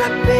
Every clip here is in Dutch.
wanna be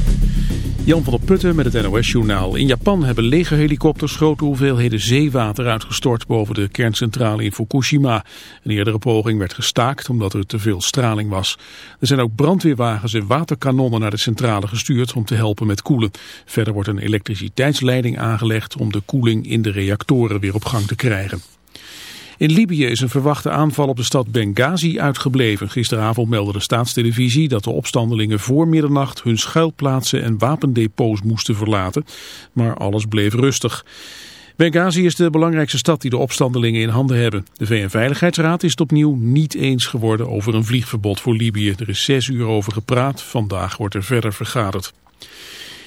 Jan van der Putten met het NOS-journaal. In Japan hebben legerhelikopters grote hoeveelheden zeewater uitgestort boven de kerncentrale in Fukushima. Een eerdere poging werd gestaakt omdat er te veel straling was. Er zijn ook brandweerwagens en waterkanonnen naar de centrale gestuurd om te helpen met koelen. Verder wordt een elektriciteitsleiding aangelegd om de koeling in de reactoren weer op gang te krijgen. In Libië is een verwachte aanval op de stad Benghazi uitgebleven. Gisteravond meldde de staatstelevisie dat de opstandelingen voor middernacht hun schuilplaatsen en wapendepots moesten verlaten. Maar alles bleef rustig. Benghazi is de belangrijkste stad die de opstandelingen in handen hebben. De VN-veiligheidsraad is het opnieuw niet eens geworden over een vliegverbod voor Libië. Er is zes uur over gepraat. Vandaag wordt er verder vergaderd.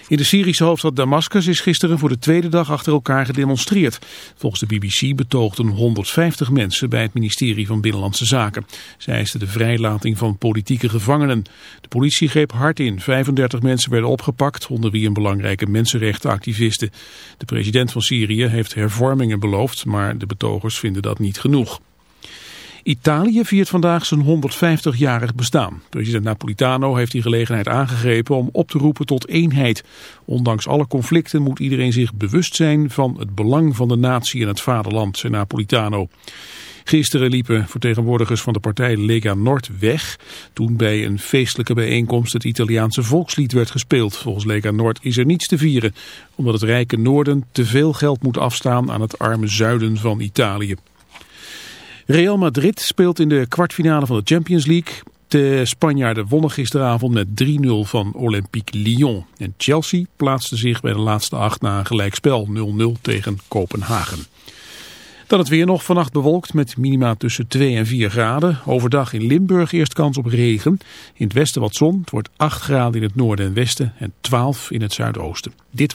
In de Syrische hoofdstad Damascus is gisteren voor de tweede dag achter elkaar gedemonstreerd. Volgens de BBC betoogden 150 mensen bij het ministerie van Binnenlandse Zaken. Zij eisten de vrijlating van politieke gevangenen. De politie greep hard in. 35 mensen werden opgepakt, onder wie een belangrijke mensenrechtenactiviste. De president van Syrië heeft hervormingen beloofd, maar de betogers vinden dat niet genoeg. Italië viert vandaag zijn 150-jarig bestaan. President Napolitano heeft die gelegenheid aangegrepen om op te roepen tot eenheid. Ondanks alle conflicten moet iedereen zich bewust zijn van het belang van de natie en het vaderland, zei Napolitano. Gisteren liepen vertegenwoordigers van de partij Lega Nord weg toen bij een feestelijke bijeenkomst het Italiaanse volkslied werd gespeeld. Volgens Lega Nord is er niets te vieren, omdat het rijke noorden te veel geld moet afstaan aan het arme zuiden van Italië. Real Madrid speelt in de kwartfinale van de Champions League. De Spanjaarden wonnen gisteravond met 3-0 van Olympique Lyon. En Chelsea plaatste zich bij de laatste acht na een gelijkspel 0-0 tegen Kopenhagen. Dan het weer nog vannacht bewolkt met minima tussen 2 en 4 graden. Overdag in Limburg eerst kans op regen. In het westen wat zon. Het wordt 8 graden in het noorden en westen en 12 in het zuidoosten. Dit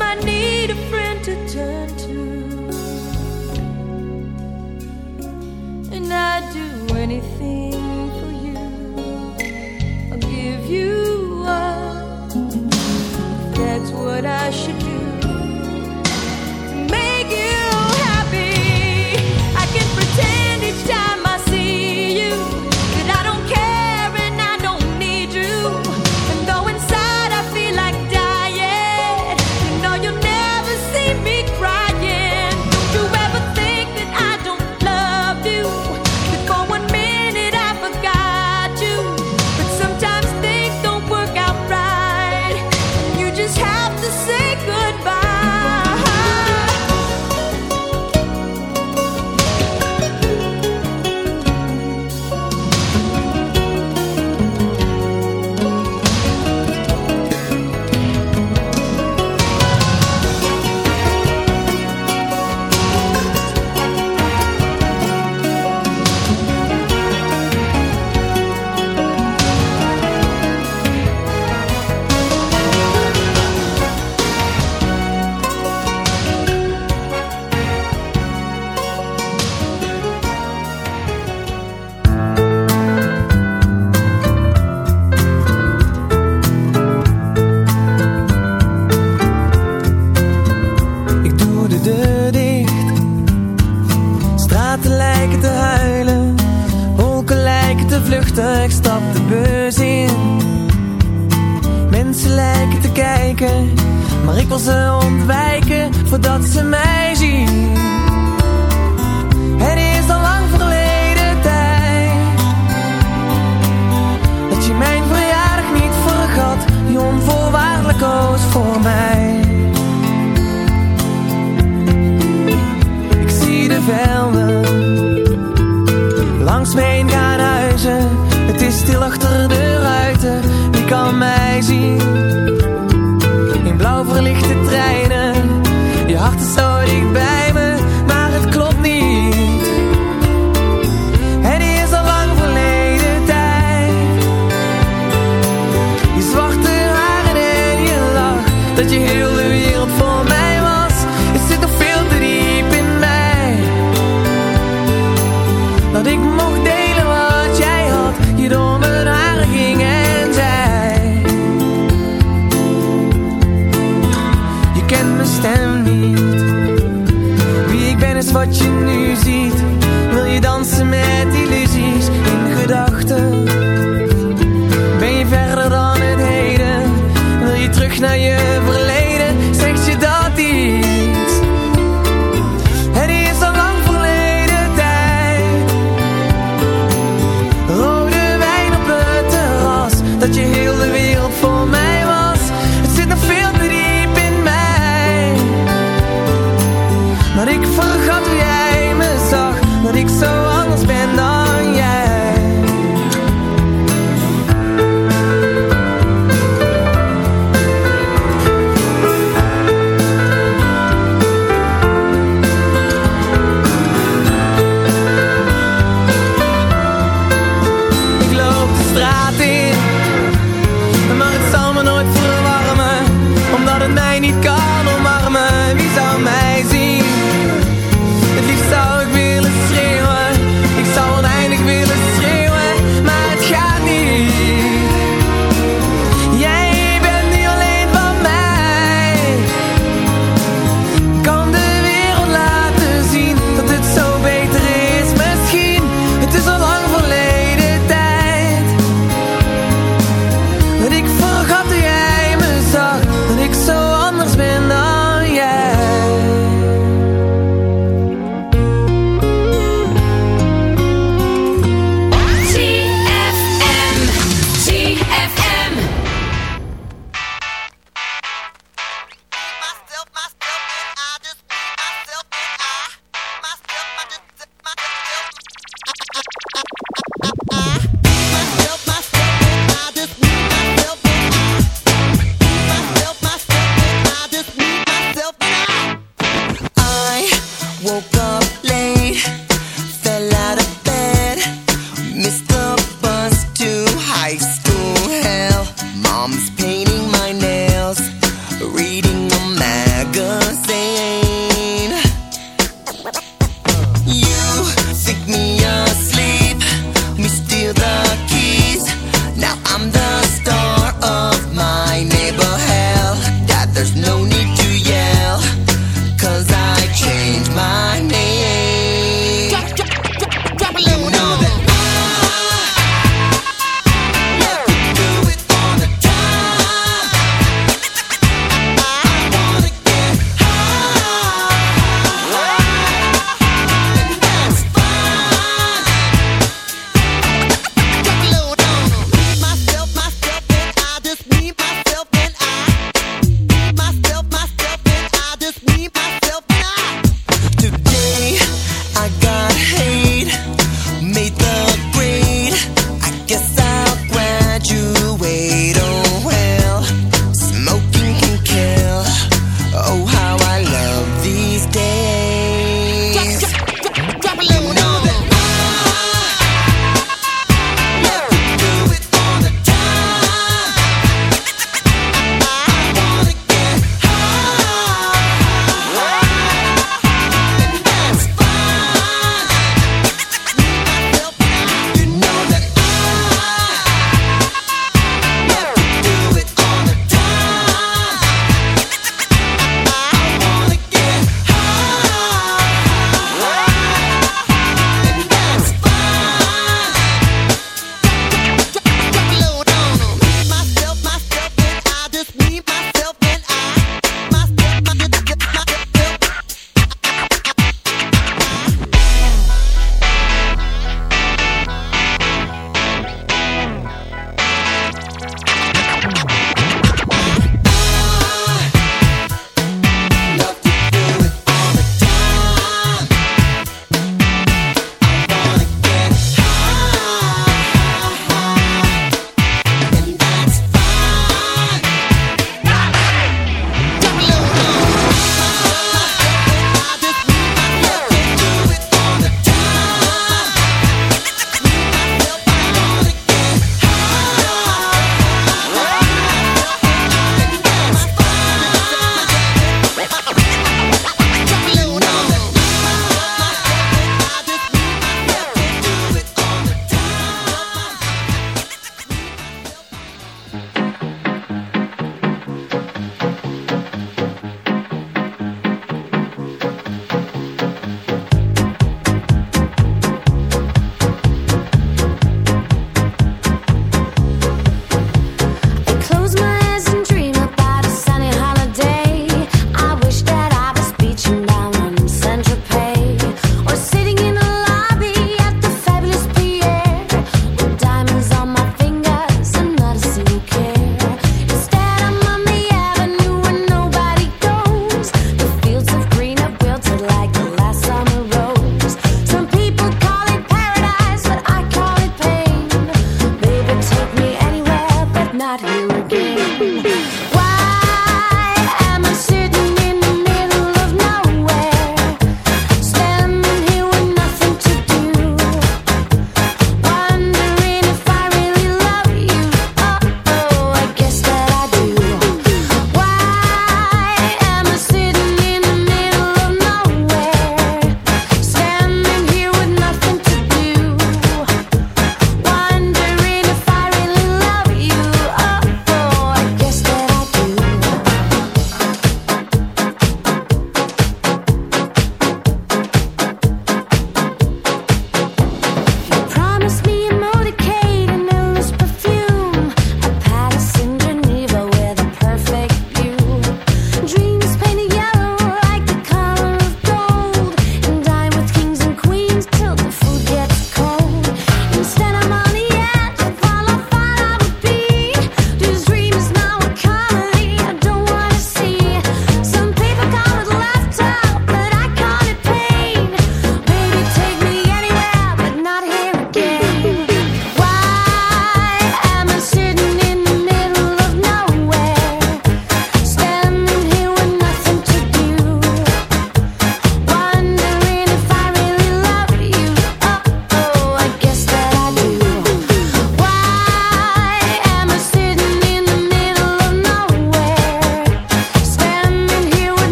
I might need a friend to turn to. And I'd do anything for you. I'll give you up. That's what I should do. maar ik wil ze ontwijken voordat ze mij zien. niet kan.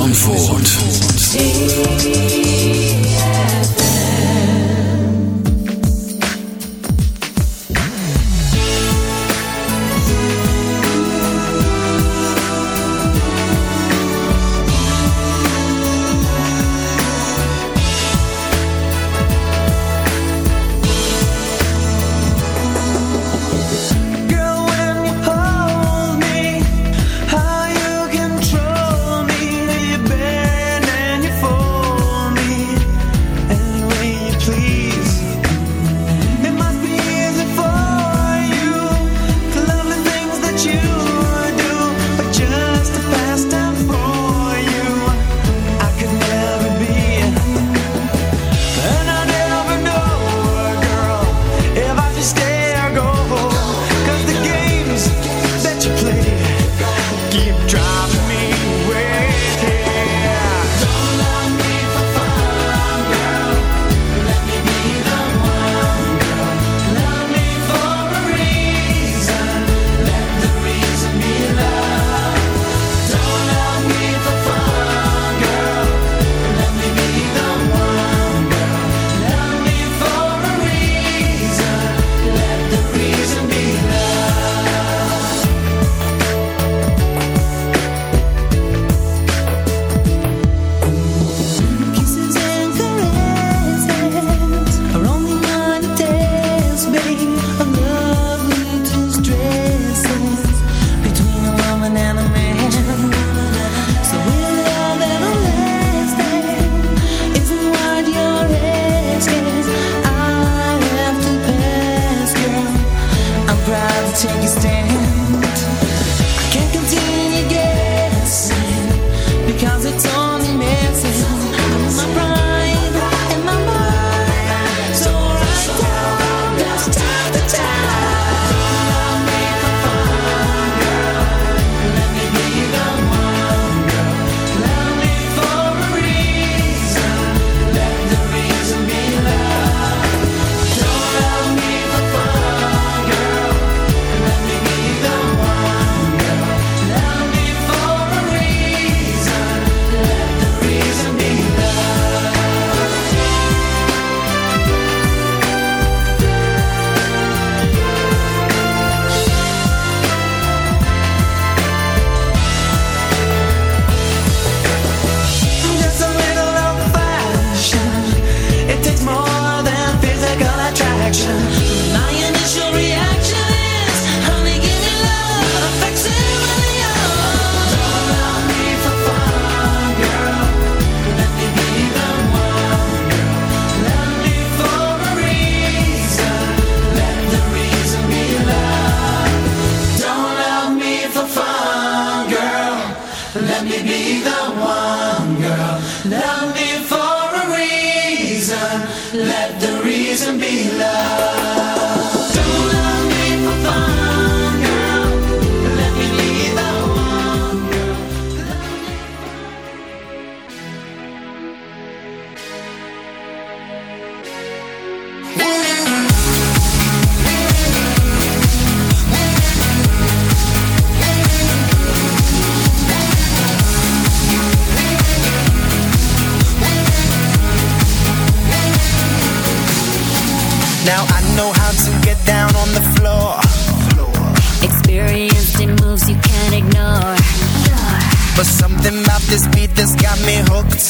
Zandvoort. Let me be the one girl. Love me for a reason. Let the reason be love. this beat that's got me hooked.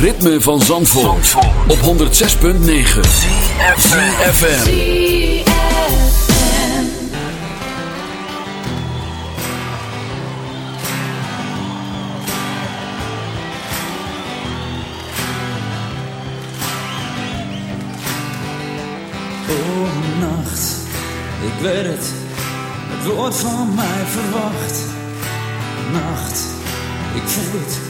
Ritme van Zandvoort, op 106.9 CFFM Oh, nacht, ik weet het, het wordt van mij verwacht. Nacht, ik voel het,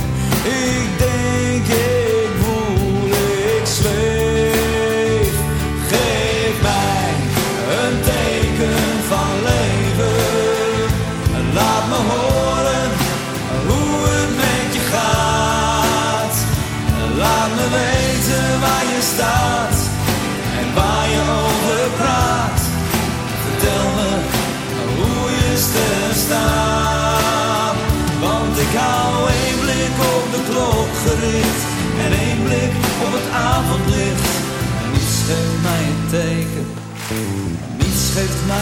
ik denk ik voel, ik zweef. Geef mij een teken van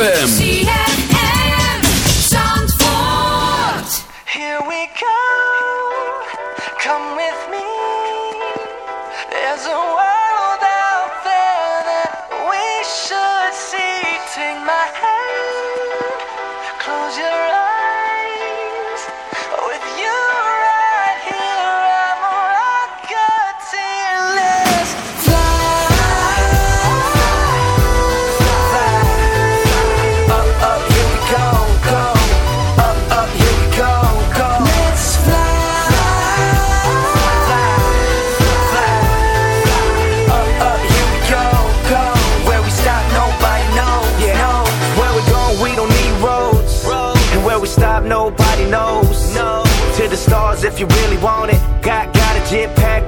ZFM.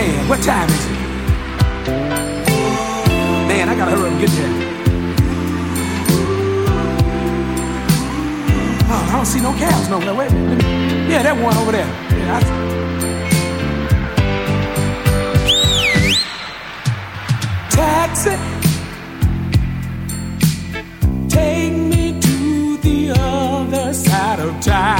Man, what time is it? Man, I gotta hurry up and get there. Oh, I don't see no cows no there. Wait, wait, yeah, that one over there. Yeah, I... Taxi. Take me to the other side of town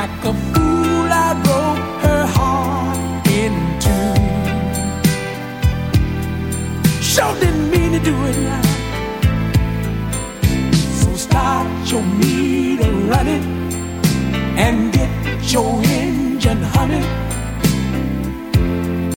Like a fool, I broke her heart in two. Sure didn't mean to do it now. So start your meter running and get your engine humming.